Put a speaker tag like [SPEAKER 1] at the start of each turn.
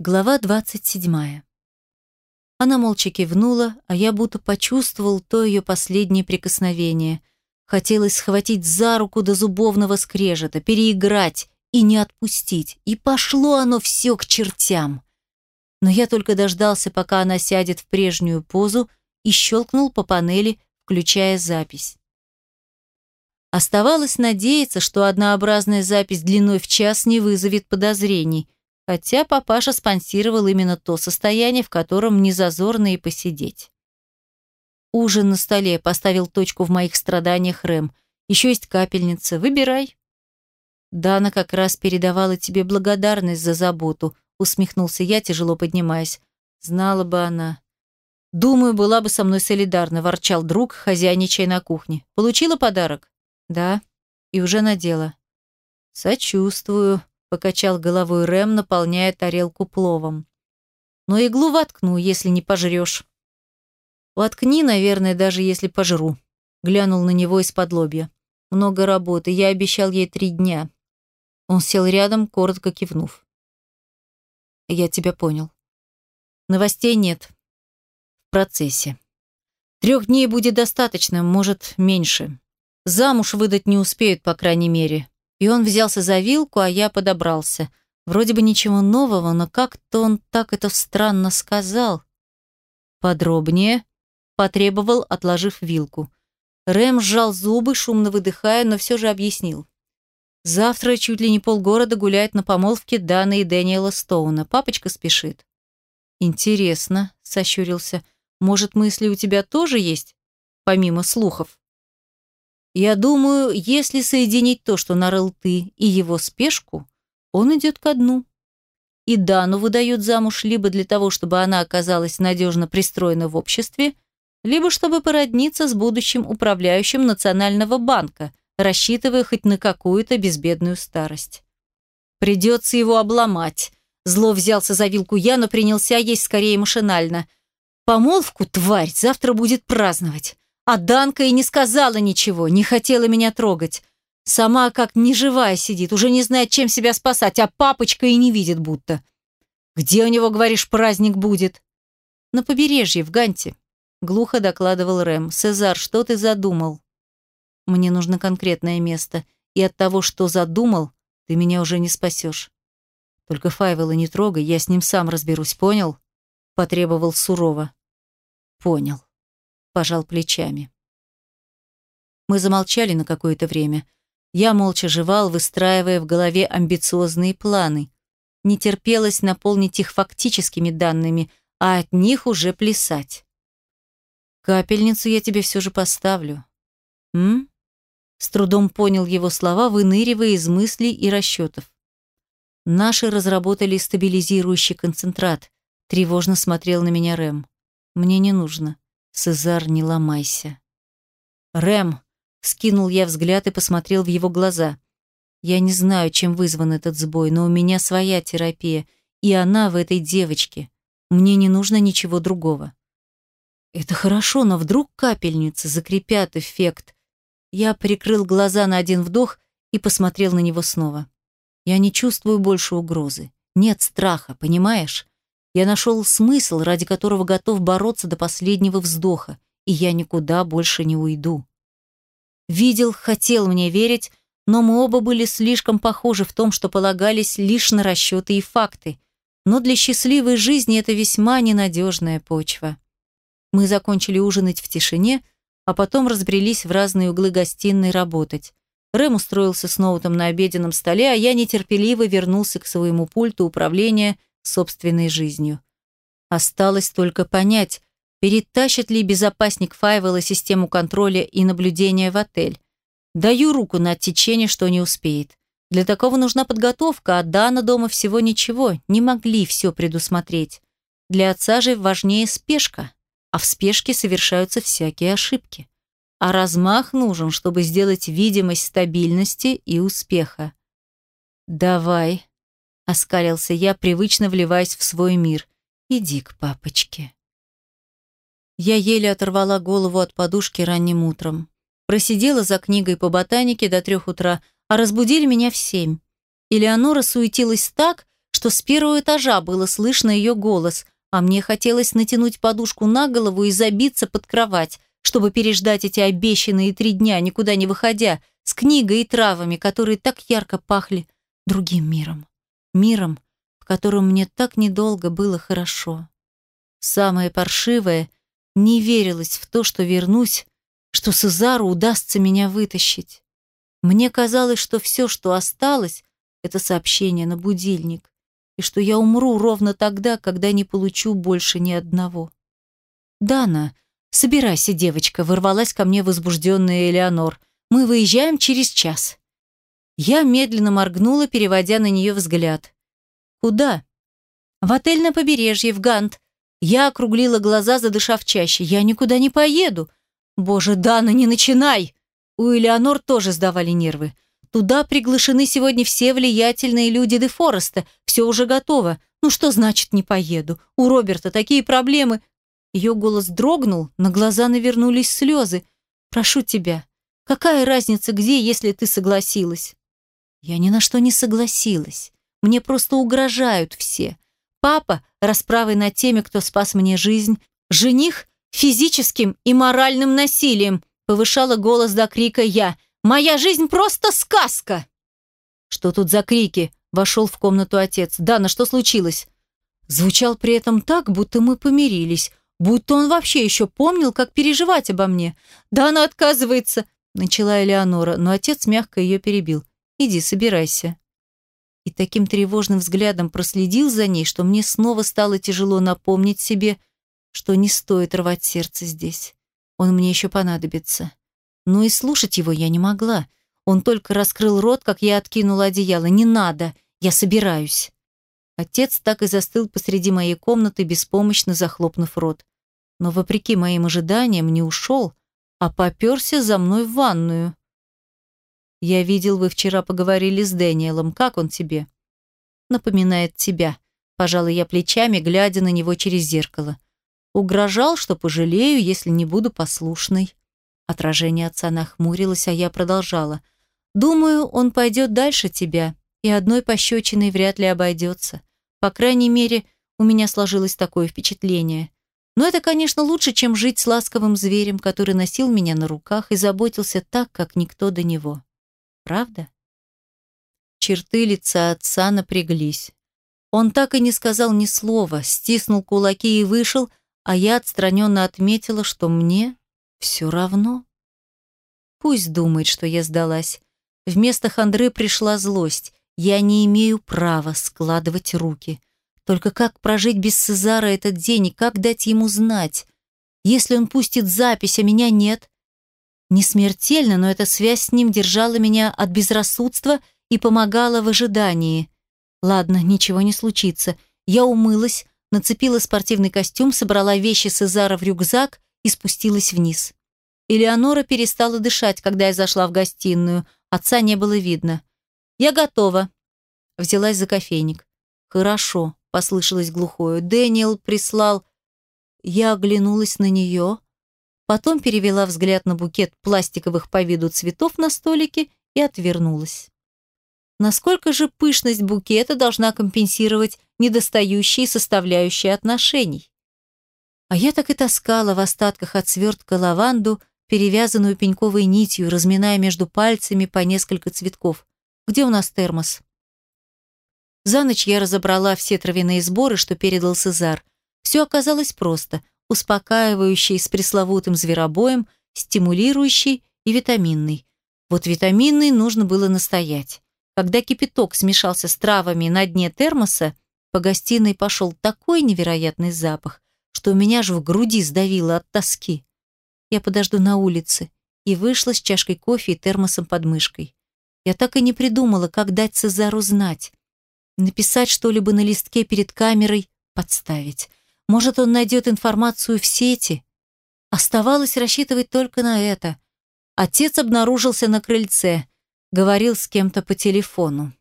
[SPEAKER 1] Глава 27. Она молча кивнула, а я будто почувствовал то ее последнее прикосновение. Хотелось схватить за руку до зубовного скрежета, переиграть и не отпустить. И пошло оно все к чертям. Но я только дождался, пока она сядет в прежнюю позу и щелкнул по панели, включая запись. Оставалось надеяться, что однообразная запись длиной в час не вызовет подозрений – хотя папаша спонсировал именно то состояние, в котором не зазорно и посидеть. Ужин на столе поставил точку в моих страданиях Рэм. Еще есть капельница, выбирай. Дана как раз передавала тебе благодарность за заботу, усмехнулся я, тяжело поднимаясь. Знала бы она. Думаю, была бы со мной солидарна, ворчал друг, хозяйничая на кухне. Получила подарок? Да. И уже надела. Сочувствую, покачал головой Рэм, наполняя тарелку пловом. Но иглу воткну, если не пожрешь. Воткни, наверное, даже если пожру. Глянул на него из-под лобья. Много работы, я обещал ей три дня. Он сел рядом, коротко кивнув. Я тебя понял. Новостей нет. В процессе. Трех дней будет достаточно, может, меньше. Замуж выдать не успеют, по крайней мере. И он взялся за вилку, а я подобрался. Вроде бы ничего нового, но как-то он так это странно сказал. Подробнее потребовал, отложив вилку. Рэм сжал зубы, шумно выдыхая, но все же объяснил. Завтра чуть ли не полгорода гуляет на помолвке Даны и Дэниела Стоуна. Папочка спешит. Интересно, сощурился. Может, мысли у тебя тоже есть, помимо слухов? Я думаю, если соединить то, что нарыл ты, и его спешку, он идет ко дну. И Дану выдают замуж либо для того, чтобы она оказалась надежно пристроена в обществе, либо чтобы породниться с будущим управляющим Национального банка, рассчитывая хоть на какую-то безбедную старость. Придется его обломать. Зло взялся за вилку я, но принялся есть скорее машинально. Помолвку, тварь, завтра будет праздновать. А Данка и не сказала ничего, не хотела меня трогать. Сама как неживая сидит, уже не знает, чем себя спасать, а папочка и не видит будто. «Где у него, говоришь, праздник будет?» «На побережье, в Ганте», — глухо докладывал Рэм. «Сезар, что ты задумал?» «Мне нужно конкретное место, и от того, что задумал, ты меня уже не спасешь. Только Файвела не трогай, я с ним сам разберусь, понял?» Потребовал сурово. «Понял» пожал плечами. Мы замолчали на какое-то время. Я молча жевал, выстраивая в голове амбициозные планы. Не терпелось наполнить их фактическими данными, а от них уже плясать. «Капельницу я тебе все же поставлю». «М?» С трудом понял его слова, выныривая из мыслей и расчетов. Наши разработали стабилизирующий концентрат. Тревожно смотрел на меня Рэм. Мне не нужно. Сезар, не ломайся. Рэм, скинул я взгляд и посмотрел в его глаза. Я не знаю, чем вызван этот сбой, но у меня своя терапия, и она в этой девочке. Мне не нужно ничего другого. Это хорошо, но вдруг капельницы закрепят эффект. Я прикрыл глаза на один вдох и посмотрел на него снова. Я не чувствую больше угрозы. Нет страха, понимаешь? Я нашел смысл, ради которого готов бороться до последнего вздоха, и я никуда больше не уйду. Видел, хотел мне верить, но мы оба были слишком похожи в том, что полагались лишь на расчеты и факты. Но для счастливой жизни это весьма ненадежная почва. Мы закончили ужинать в тишине, а потом разбрелись в разные углы гостиной работать. Рэм устроился с ноутом на обеденном столе, а я нетерпеливо вернулся к своему пульту управления собственной жизнью. Осталось только понять, перетащит ли безопасник Файвела систему контроля и наблюдения в отель. Даю руку на отсечение, что не успеет. Для такого нужна подготовка, а Дана дома всего ничего, не могли все предусмотреть. Для отца же важнее спешка, а в спешке совершаются всякие ошибки. А размах нужен, чтобы сделать видимость стабильности и успеха. «Давай», Оскалился я, привычно вливаясь в свой мир. Иди к папочке. Я еле оторвала голову от подушки ранним утром. Просидела за книгой по ботанике до трех утра, а разбудили меня в семь. Элеонора суетилась так, что с первого этажа было слышно ее голос, а мне хотелось натянуть подушку на голову и забиться под кровать, чтобы переждать эти обещанные три дня, никуда не выходя, с книгой и травами, которые так ярко пахли другим миром. Миром, в котором мне так недолго было хорошо. Самое паршивое — не верилось в то, что вернусь, что Сезару удастся меня вытащить. Мне казалось, что все, что осталось, это сообщение на будильник, и что я умру ровно тогда, когда не получу больше ни одного. «Дана, собирайся, девочка», — ворвалась ко мне возбужденная Элеонор. «Мы выезжаем через час». Я медленно моргнула, переводя на нее взгляд. «Куда?» «В отель на побережье, в Гант». Я округлила глаза, задышав чаще. «Я никуда не поеду». «Боже, Дана, не начинай!» У Элеонор тоже сдавали нервы. Туда приглашены сегодня все влиятельные люди Де Фореста. Все уже готово. Ну что значит не поеду? У Роберта такие проблемы. Ее голос дрогнул, на глаза навернулись слезы. Прошу тебя, какая разница где, если ты согласилась? Я ни на что не согласилась. Мне просто угрожают все. Папа расправой над теми, кто спас мне жизнь. Жених физическим и моральным насилием. Повышала голос до крика я – Моя жизнь просто сказка!» «Что тут за крики?» – вошел в комнату отец. «Дана, что случилось?» Звучал при этом так, будто мы помирились, будто он вообще еще помнил, как переживать обо мне. «Дана отказывается!» – начала Элеонора, но отец мягко ее перебил. «Иди, собирайся». И таким тревожным взглядом проследил за ней, что мне снова стало тяжело напомнить себе, что не стоит рвать сердце здесь. Он мне еще понадобится. Но и слушать его я не могла. Он только раскрыл рот, как я откинула одеяло. «Не надо! Я собираюсь!» Отец так и застыл посреди моей комнаты, беспомощно захлопнув рот. Но, вопреки моим ожиданиям, не ушел, а поперся за мной в ванную. «Я видел, вы вчера поговорили с Дэниелом. Как он тебе?» «Напоминает тебя», — пожалуй я плечами, глядя на него через зеркало. «Угрожал, что пожалею, если не буду послушной». Отражение отца нахмурилось, а я продолжала. «Думаю, он пойдет дальше тебя, и одной пощечиной вряд ли обойдется. По крайней мере, у меня сложилось такое впечатление. Но это, конечно, лучше, чем жить с ласковым зверем, который носил меня на руках и заботился так, как никто до него. Правда?» Черты лица отца напряглись. Он так и не сказал ни слова, стиснул кулаки и вышел, а я отстраненно отметила, что мне все равно. Пусть думает, что я сдалась. Вместо хандры пришла злость. Я не имею права складывать руки. Только как прожить без Цезара этот день и как дать ему знать? Если он пустит запись, а меня нет? Не смертельно, но эта связь с ним держала меня от безрассудства и помогала в ожидании. Ладно, ничего не случится. Я умылась, нацепила спортивный костюм, собрала вещи Цезара в рюкзак и спустилась вниз. Элеонора перестала дышать, когда я зашла в гостиную. Отца не было видно. «Я готова», — взялась за кофейник. «Хорошо», — послышалось глухое. «Дэниел прислал...» Я оглянулась на нее, потом перевела взгляд на букет пластиковых по виду цветов на столике и отвернулась. Насколько же пышность букета должна компенсировать недостающие составляющие отношений? А я так и таскала в остатках от свертка лаванду, перевязанную пеньковой нитью, разминая между пальцами по несколько цветков. «Где у нас термос?» За ночь я разобрала все травяные сборы, что передал Сезар. Все оказалось просто, успокаивающий с пресловутым зверобоем, стимулирующий и витаминный. Вот витаминный нужно было настоять. Когда кипяток смешался с травами на дне термоса, по гостиной пошел такой невероятный запах, что у меня же в груди сдавило от тоски. Я подожду на улице и вышла с чашкой кофе и термосом под мышкой. Я так и не придумала, как дать Цезару знать. Написать что-либо на листке перед камерой, подставить. Может, он найдет информацию в сети? Оставалось рассчитывать только на это. Отец обнаружился на крыльце, говорил с кем-то по телефону.